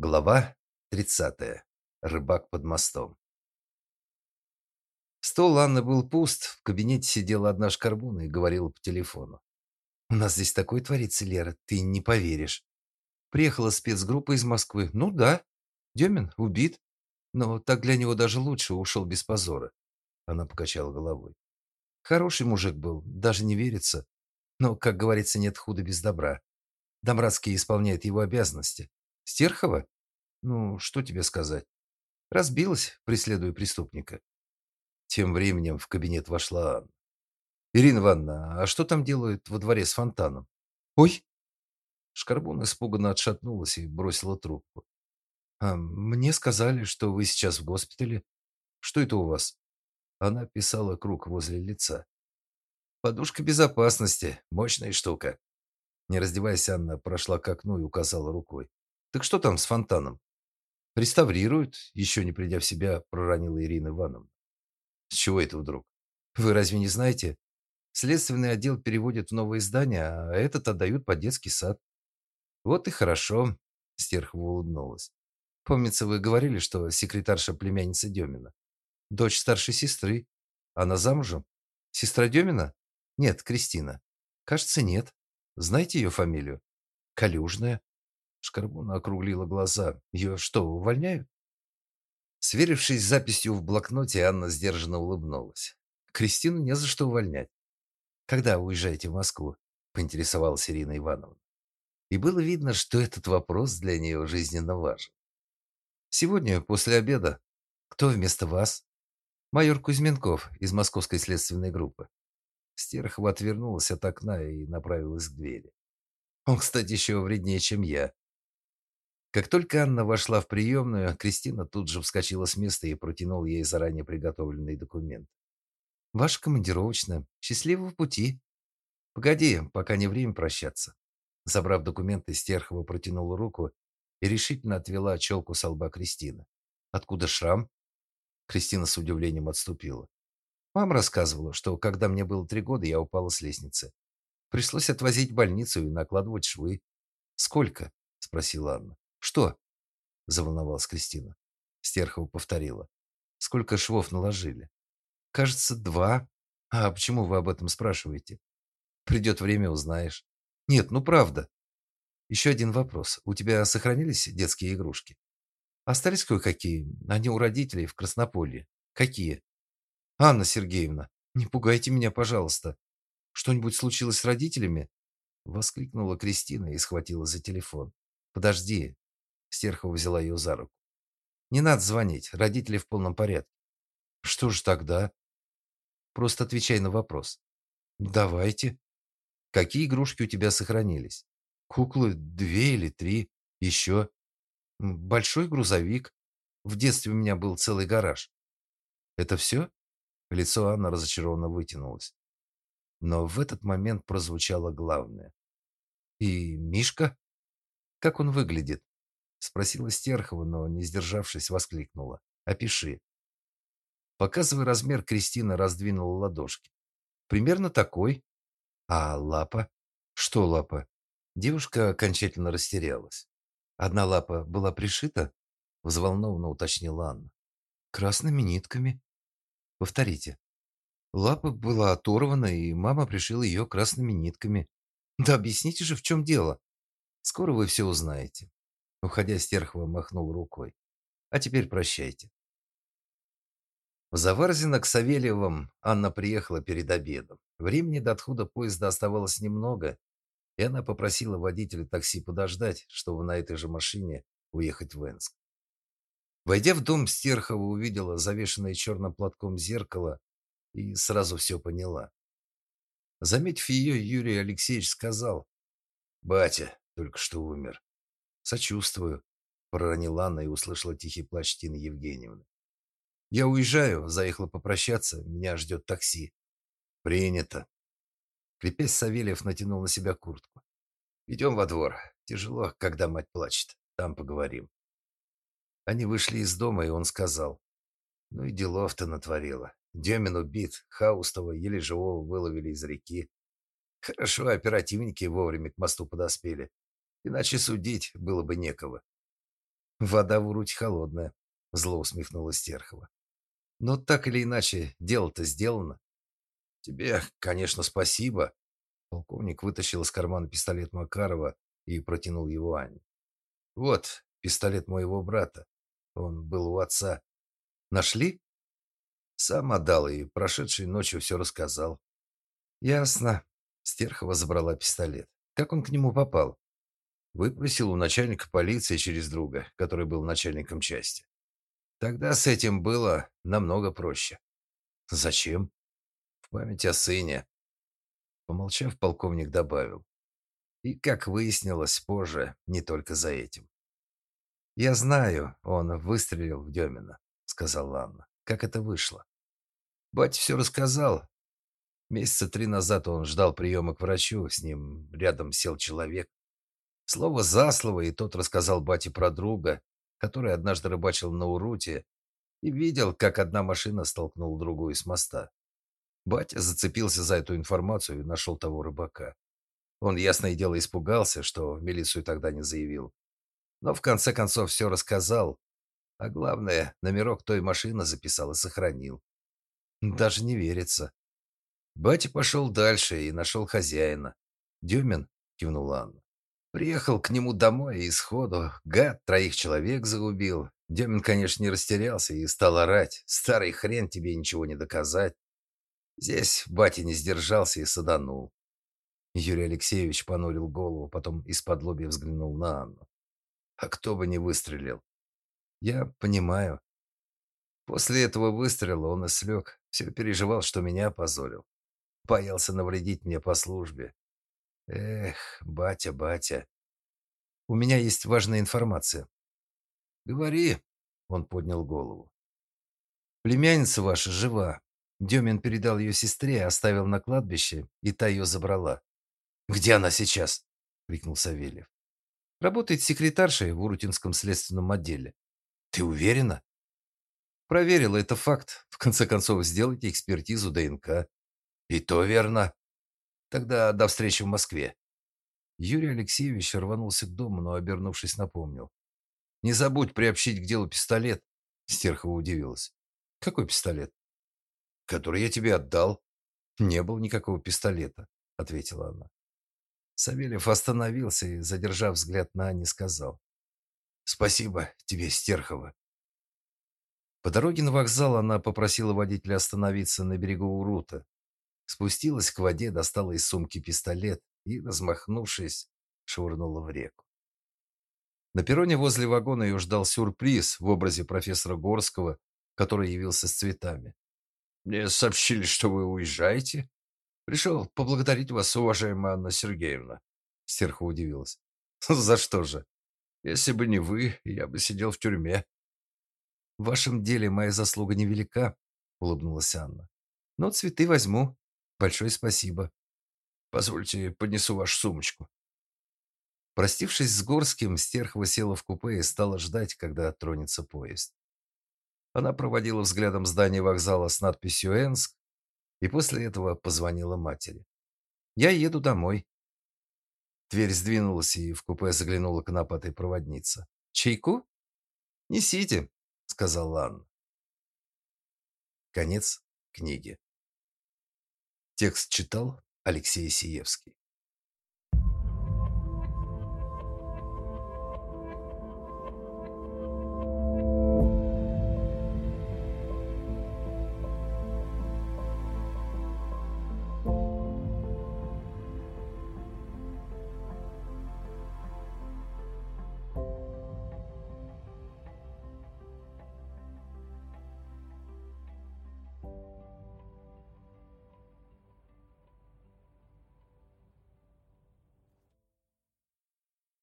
Глава 30. Рыбак под мостом. Стол Анны был пуст, в кабинете сидела одна шкарбуна и говорила по телефону. «У нас здесь такое творится, Лера, ты не поверишь. Приехала спецгруппа из Москвы. Ну да, Демин убит, но так для него даже лучше, ушел без позора». Она покачала головой. Хороший мужик был, даже не верится. Но, как говорится, нет худа без добра. Домрадский исполняет его обязанности. Стерхова? Ну, что тебе сказать? Разбилась, преследуя преступника. Тем временем в кабинет вошла Анна. Ирина Ивановна, а что там делают во дворе с фонтаном? Ой! Шкарбун испуганно отшатнулась и бросила трубку. А мне сказали, что вы сейчас в госпитале. Что это у вас? Она писала круг возле лица. Подушка безопасности, мощная штука. Не раздеваясь, Анна прошла к окну и указала рукой. Так что там с фонтаном? Реставрируют, еще не придя в себя, проронила Ирина Ивановна. С чего это вдруг? Вы разве не знаете? Следственный отдел переводит в новое здание, а этот отдают под детский сад. Вот и хорошо, Стерхова улыбнулась. Помнится, вы говорили, что секретарша племянница Демина. Дочь старшей сестры. Она замужем? Сестра Демина? Нет, Кристина. Кажется, нет. Знаете ее фамилию? Калюжная. Шкарбуна округлила глаза. Ее что, увольняют? Сверившись с записью в блокноте, Анна сдержанно улыбнулась. Кристину не за что увольнять. Когда уезжаете в Москву? поинтересовалась Ирина Ивановна. И было видно, что этот вопрос для нее жизненно важен. Сегодня после обеда. Кто вместо вас? Майор Кузьменков из Московской следственной группы. Стерхова отвернулась от окна и направилась к двери. Он, кстати, еще вреднее, чем я. Как только Анна вошла в приемную, Кристина тут же вскочила с места и протянула ей заранее приготовленный документ. «Ваша командировочная. Счастливого пути!» «Погоди, пока не время прощаться». Забрав документы, Стерхова протянула руку и решительно отвела челку с лба Кристины. «Откуда шрам?» Кристина с удивлением отступила. Мама рассказывала, что когда мне было три года, я упала с лестницы. Пришлось отвозить в больницу и накладывать швы. «Сколько?» – спросила Анна. Что? заволновалась Кристина. Стерхова повторила. Сколько швов наложили? Кажется, два. А почему вы об этом спрашиваете? Придет время, узнаешь. Нет, ну правда. Еще один вопрос. У тебя сохранились детские игрушки? Остались кое-какие. Они у родителей в Краснополье. Какие? Анна Сергеевна, не пугайте меня, пожалуйста. Что-нибудь случилось с родителями? воскликнула Кристина и схватила за телефон. Подожди, Стерхова взяла ее за руку. Не надо звонить, родители в полном порядке. Что же тогда? Просто отвечай на вопрос. Давайте. Какие игрушки у тебя сохранились? Куклы две или три, еще. Большой грузовик. В детстве у меня был целый гараж. Это все? Лицо Анны разочарованно вытянулось. Но в этот момент прозвучало главное. И Мишка? Как он выглядит? Спросила Стерхова, но, не сдержавшись, воскликнула: "Опиши". Показывая размер, Кристина раздвинула ладошки. Примерно такой. А лапа? Что лапа? Девушка окончательно растерялась. Одна лапа была пришита, взволнованно уточнила Анна. Красными нитками. Повторите. Лапа была оторвана, и мама пришила ее красными нитками. Да объясните же, в чем дело. Скоро вы все узнаете. Уходя, Стерхова махнул рукой. А теперь прощайте. В Заварзино к Савельевым Анна приехала перед обедом. Времени до отхода поезда оставалось немного, и она попросила водителя такси подождать, чтобы на этой же машине уехать в Энск. Войдя в дом, Стерхова увидела завешенное черным платком зеркало и сразу все поняла. Заметив ее, Юрий Алексеевич сказал: "Батя только что умер. Сочувствую, проронила Анна и услышала тихий плач Тины Евгеньевны. Я уезжаю, заехала попрощаться, меня ждет такси. Принято. Крепясь, Савельев натянул на себя куртку. Идем во двор. Тяжело, когда мать плачет. Там поговорим. Они вышли из дома, и он сказал: "Ну и делов-то натворила. Демин убит, Хаустова еле живого выловили из реки. Хорошо, оперативники вовремя к мосту подоспели. Иначе судить было бы некого. Вода в Уруте холодная, зло усмехнулась Терхова. Но так или иначе, дело-то сделано. Тебе, конечно, спасибо. Полковник вытащил из кармана пистолет Макарова и протянул его Ане. Вот, пистолет моего брата. Он был у отца. Нашли? Сам отдал и прошедшей ночью все рассказал. Ясно. Стерхова забрала пистолет. Как он к нему попал? Выпросил у начальника полиции через друга, который был начальником части. Тогда с этим было намного проще. Зачем? В память о сыне. Помолчав, полковник добавил. И, как выяснилось позже, не только за этим. «Я знаю, он выстрелил в Демина», — сказала Анна. «Как это вышло?» Батя все рассказал. Месяца три назад он ждал приема к врачу, с ним рядом сел человек. Слово за слово, и тот рассказал бате про друга, который однажды рыбачил на Уруте и видел, как одна машина столкнула другую с моста. Батя зацепился за эту информацию и нашел того рыбака. Он, ясное дело, испугался, что в милицию тогда не заявил. Но в конце концов все рассказал. А главное, номерок той машины записал и сохранил. Даже не верится. Батя пошел дальше и нашел хозяина. «Дюмин?» — кивнула Анна. Приехал к нему домой и сходу, гад, троих человек загубил. Демин, конечно, не растерялся и стал орать. «Старый хрен тебе ничего не доказать». Здесь батя не сдержался и саданул. Юрий Алексеевич понурил голову, потом из-под лобья взглянул на Анну. «А кто бы не выстрелил?» «Я понимаю». После этого выстрела он и слег. Все переживал, что меня опозорил. Боялся навредить мне по службе. Эх, батя, батя. У меня есть важная информация. Говори, он поднял голову. Племянница ваша жива. Демин передал ее сестре, оставил на кладбище, и та ее забрала. Где она сейчас? крикнул Савельев. Работает секретаршей в Урутинском следственном отделе. Ты уверена? Проверила, это факт. В конце концов, сделайте экспертизу ДНК. И то верно. Тогда до встречи в Москве. Юрий Алексеевич рванулся к дому, но, обернувшись, напомнил. «Не забудь приобщить к делу пистолет», — Стерхова удивилась. «Какой пистолет?» «Который я тебе отдал». «Не было никакого пистолета», — ответила она. Савельев остановился и, задержав взгляд на Анне, сказал. «Спасибо тебе, Стерхова». По дороге на вокзал она попросила водителя остановиться на берегу Урута, спустилась к воде, достала из сумки пистолет и, размахнувшись, швырнула в реку. На перроне возле вагона ее ждал сюрприз в образе профессора Горского, который явился с цветами. «Мне сообщили, что вы уезжаете. Пришел поблагодарить вас, уважаемая Анна Сергеевна». Стерха удивилась. «За что же? Если бы не вы, я бы сидел в тюрьме». «В вашем деле моя заслуга невелика», — улыбнулась Анна. «Но цветы возьму. Большое спасибо. Позвольте, поднесу вашу сумочку. Простившись с Горским, Стерхова села в купе и стала ждать, когда тронется поезд. Она проводила взглядом здание вокзала с надписью «Энск» и после этого позвонила матери. «Я еду домой». Дверь сдвинулась, и в купе заглянула конопатая проводница. «Чайку?» «Несите», — сказала Анна. Конец книги. Текст читал Алексей Сиевский.